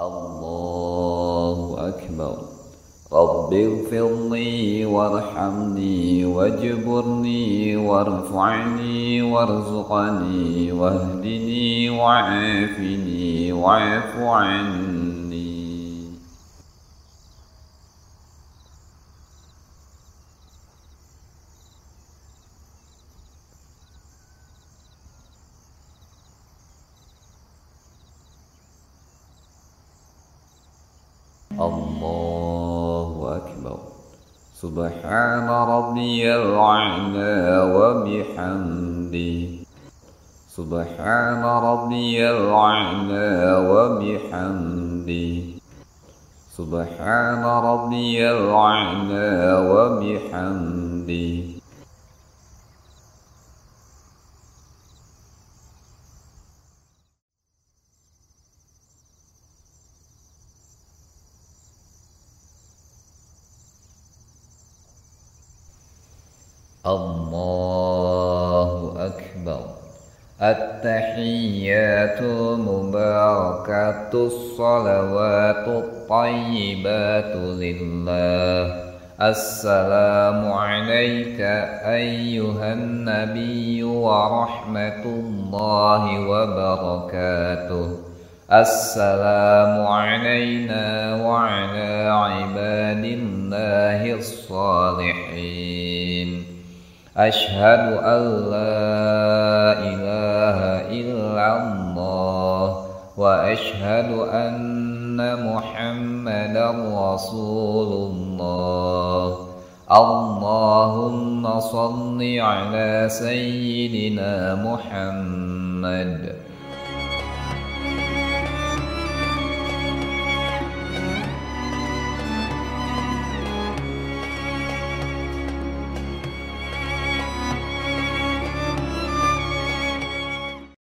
الله أكبر. رب اغفر لي وارحمني واجبرني وارفعني وارزقني واهدني وعافني واعف عني. الله أكبر. سبحان ربي الأعلى وبحمده. سبحان ربي الأعلى وبحمده. سبحان ربي الأعلى وبحمده. الله أكبر. التحيات مباركات الصلوات الطيبات لله. السلام عليك أيها النبي ورحمة الله وبركاته. السلام علينا وعلى عباد الله الصالحين. أشهد أن لا إله إلا الله وأشهد أن محمدا رسول الله. اللهم صل على سيدنا محمد.